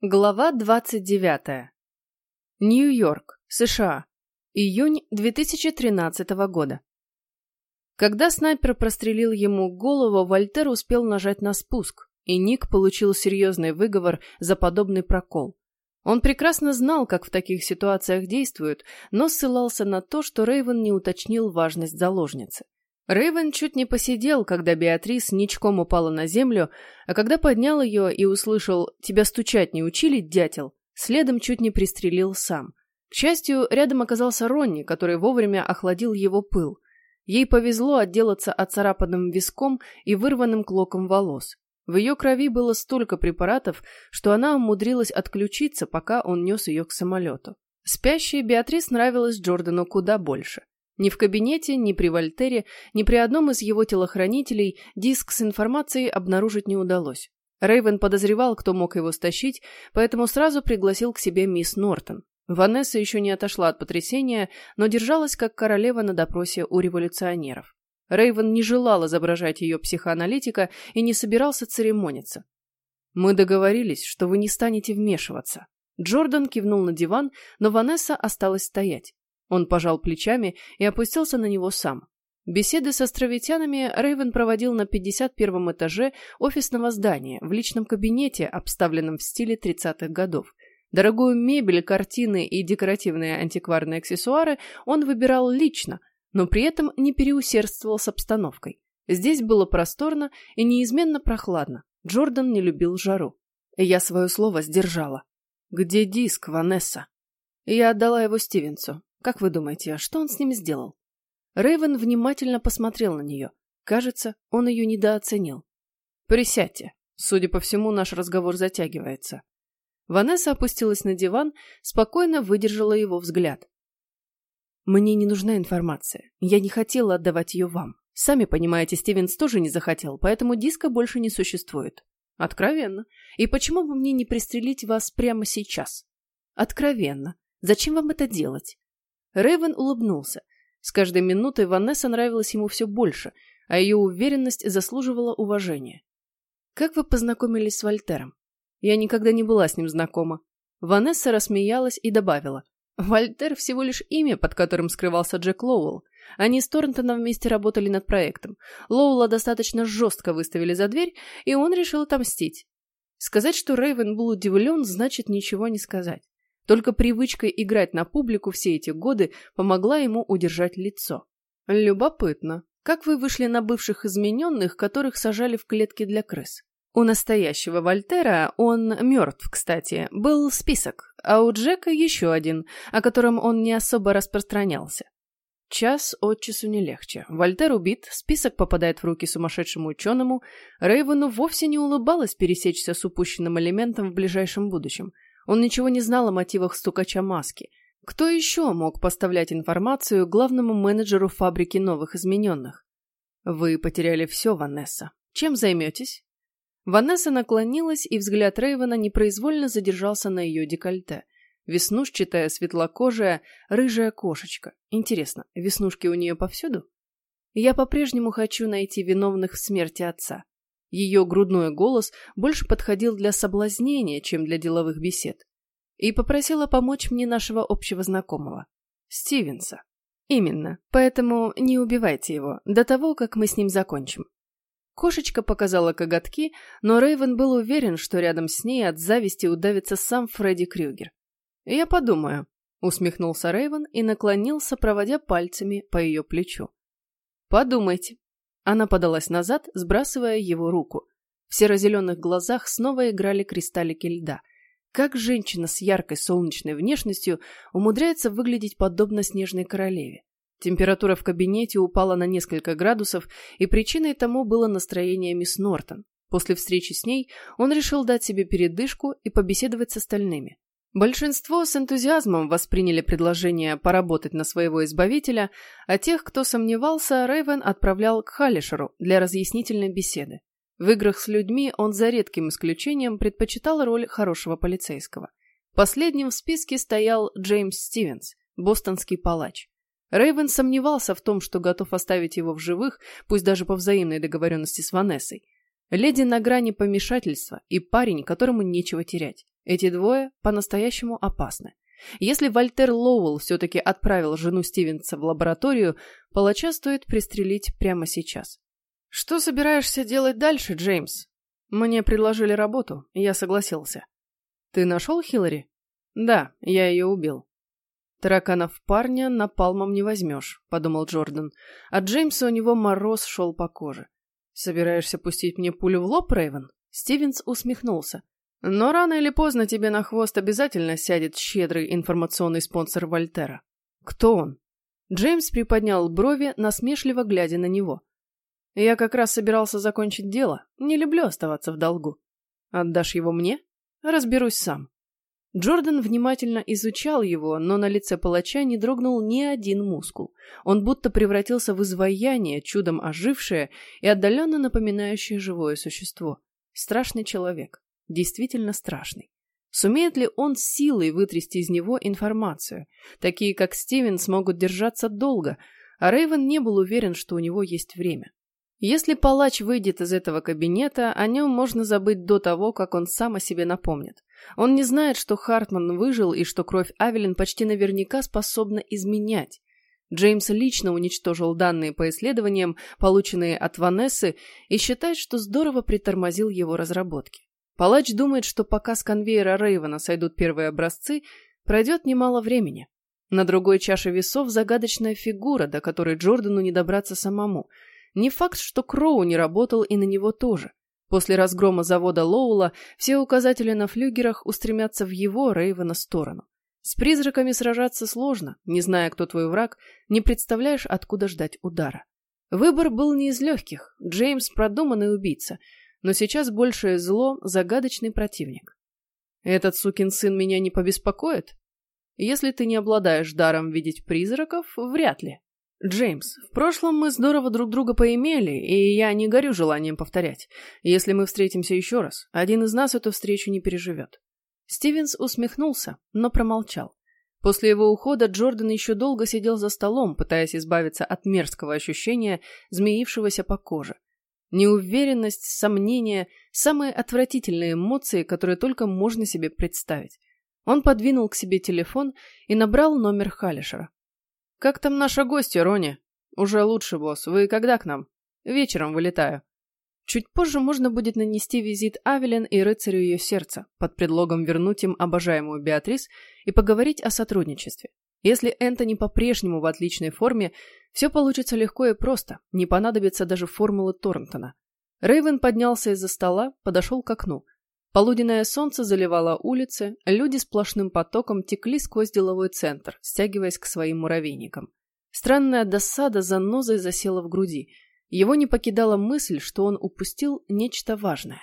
Глава 29. Нью-Йорк, США. Июнь 2013 года. Когда снайпер прострелил ему голову, Вольтер успел нажать на спуск, и Ник получил серьезный выговор за подобный прокол. Он прекрасно знал, как в таких ситуациях действуют, но ссылался на то, что Рейвен не уточнил важность заложницы. Рейвен чуть не посидел, когда Беатрис ничком упала на землю, а когда поднял ее и услышал «Тебя стучать не учили, дятел?», следом чуть не пристрелил сам. К счастью, рядом оказался Ронни, который вовремя охладил его пыл. Ей повезло отделаться оцарапанным виском и вырванным клоком волос. В ее крови было столько препаратов, что она умудрилась отключиться, пока он нес ее к самолету. Спящей Беатрис нравилась Джордану куда больше. Ни в кабинете, ни при Вольтере, ни при одном из его телохранителей диск с информацией обнаружить не удалось. Рейвен подозревал, кто мог его стащить, поэтому сразу пригласил к себе мисс Нортон. Ванесса еще не отошла от потрясения, но держалась как королева на допросе у революционеров. Рейвен не желал изображать ее психоаналитика и не собирался церемониться. «Мы договорились, что вы не станете вмешиваться». Джордан кивнул на диван, но Ванесса осталась стоять. Он пожал плечами и опустился на него сам. Беседы с островитянами Рейвен проводил на 51-м этаже офисного здания, в личном кабинете, обставленном в стиле 30-х годов. Дорогую мебель, картины и декоративные антикварные аксессуары он выбирал лично, но при этом не переусердствовал с обстановкой. Здесь было просторно и неизменно прохладно. Джордан не любил жару. Я свое слово сдержала. «Где диск, Ванесса?» Я отдала его Стивенсу. Как вы думаете, что он с ним сделал? Рейвен внимательно посмотрел на нее. Кажется, он ее недооценил. Присядьте. Судя по всему, наш разговор затягивается. Ванесса опустилась на диван, спокойно выдержала его взгляд. Мне не нужна информация. Я не хотела отдавать ее вам. Сами понимаете, Стивенс тоже не захотел, поэтому диска больше не существует. Откровенно. И почему бы мне не пристрелить вас прямо сейчас? Откровенно. Зачем вам это делать? Рейвен улыбнулся. С каждой минутой Ванесса нравилась ему все больше, а ее уверенность заслуживала уважения. «Как вы познакомились с Вольтером?» «Я никогда не была с ним знакома». Ванесса рассмеялась и добавила. «Вольтер всего лишь имя, под которым скрывался Джек Лоуэлл. Они с Торнтоном вместе работали над проектом. Лоула достаточно жестко выставили за дверь, и он решил отомстить. Сказать, что Рейвен был удивлен, значит ничего не сказать. Только привычка играть на публику все эти годы помогла ему удержать лицо. Любопытно. Как вы вышли на бывших измененных, которых сажали в клетки для крыс? У настоящего Вольтера, он мертв, кстати, был список, а у Джека еще один, о котором он не особо распространялся. Час от часу не легче. Вольтер убит, список попадает в руки сумасшедшему ученому. Рейвену вовсе не улыбалось пересечься с упущенным элементом в ближайшем будущем – он ничего не знал о мотивах стукача маски. Кто еще мог поставлять информацию главному менеджеру фабрики новых измененных? Вы потеряли все, Ванесса. Чем займетесь? Ванесса наклонилась, и взгляд Рейвена непроизвольно задержался на ее декольте. Веснушчатая, светлокожая, рыжая кошечка. Интересно, веснушки у нее повсюду? Я по-прежнему хочу найти виновных в смерти отца. Ее грудной голос больше подходил для соблазнения, чем для деловых бесед. И попросила помочь мне нашего общего знакомого. Стивенса. Именно. Поэтому не убивайте его до того, как мы с ним закончим. Кошечка показала коготки, но Рейвен был уверен, что рядом с ней от зависти удавится сам Фредди Крюгер. «Я подумаю», — усмехнулся Рейвен и наклонился, проводя пальцами по ее плечу. «Подумайте. Она подалась назад, сбрасывая его руку. В серо-зеленых глазах снова играли кристаллики льда. Как женщина с яркой солнечной внешностью умудряется выглядеть подобно снежной королеве? Температура в кабинете упала на несколько градусов, и причиной тому было настроение мисс Нортон. После встречи с ней он решил дать себе передышку и побеседовать с остальными. Большинство с энтузиазмом восприняли предложение поработать на своего избавителя, а тех, кто сомневался, Рейвен отправлял к Халишеру для разъяснительной беседы. В играх с людьми он за редким исключением предпочитал роль хорошего полицейского. Последним в списке стоял Джеймс Стивенс, бостонский палач. Рейвен сомневался в том, что готов оставить его в живых, пусть даже по взаимной договоренности с Ванессой. Леди на грани помешательства и парень, которому нечего терять. Эти двое по-настоящему опасны. Если Вольтер Лоуэлл все-таки отправил жену Стивенса в лабораторию, палача стоит пристрелить прямо сейчас. «Что собираешься делать дальше, Джеймс?» «Мне предложили работу, я согласился». «Ты нашел Хиллари?» «Да, я ее убил». «Тараканов парня напалмом не возьмешь», — подумал Джордан. А Джеймса у него мороз шел по коже. «Собираешься пустить мне пулю в лоб, Рэйвен?» Стивенс усмехнулся. «Но рано или поздно тебе на хвост обязательно сядет щедрый информационный спонсор Вольтера». «Кто он?» Джеймс приподнял брови, насмешливо глядя на него. «Я как раз собирался закончить дело. Не люблю оставаться в долгу. Отдашь его мне? Разберусь сам». Джордан внимательно изучал его, но на лице палача не дрогнул ни один мускул. Он будто превратился в изваяние, чудом ожившее и отдаленно напоминающее живое существо. Страшный человек. Действительно страшный. Сумеет ли он силой вытрясти из него информацию? Такие, как Стивен, смогут держаться долго, а Рейвен не был уверен, что у него есть время. Если палач выйдет из этого кабинета, о нем можно забыть до того, как он сам о себе напомнит. Он не знает, что Хартман выжил и что кровь Авелин почти наверняка способна изменять. Джеймс лично уничтожил данные по исследованиям, полученные от Ванессы, и считает, что здорово притормозил его разработки. Палач думает, что пока с конвейера Рейвена сойдут первые образцы, пройдет немало времени. На другой чаше весов загадочная фигура, до которой Джордану не добраться самому – не факт, что Кроу не работал и на него тоже. После разгрома завода Лоула все указатели на флюгерах устремятся в его, Рейвена, сторону. С призраками сражаться сложно, не зная, кто твой враг, не представляешь, откуда ждать удара. Выбор был не из легких, Джеймс продуманный убийца, но сейчас большее зло – загадочный противник. Этот сукин сын меня не побеспокоит? Если ты не обладаешь даром видеть призраков, вряд ли. «Джеймс, в прошлом мы здорово друг друга поимели, и я не горю желанием повторять. Если мы встретимся еще раз, один из нас эту встречу не переживет». Стивенс усмехнулся, но промолчал. После его ухода Джордан еще долго сидел за столом, пытаясь избавиться от мерзкого ощущения, змеившегося по коже. Неуверенность, сомнения – самые отвратительные эмоции, которые только можно себе представить. Он подвинул к себе телефон и набрал номер Халишера. «Как там наша гостья, Рони?» «Уже лучше, босс. Вы когда к нам?» «Вечером вылетаю». Чуть позже можно будет нанести визит Авелин и рыцарю ее сердца, под предлогом вернуть им обожаемую Беатрис и поговорить о сотрудничестве. Если Энтони по-прежнему в отличной форме, все получится легко и просто, не понадобится даже формулы Торнтона. Рейвен поднялся из-за стола, подошел к окну – Полуденное солнце заливало улицы, люди сплошным потоком текли сквозь деловой центр, стягиваясь к своим муравейникам. Странная досада за нозой засела в груди. Его не покидала мысль, что он упустил нечто важное.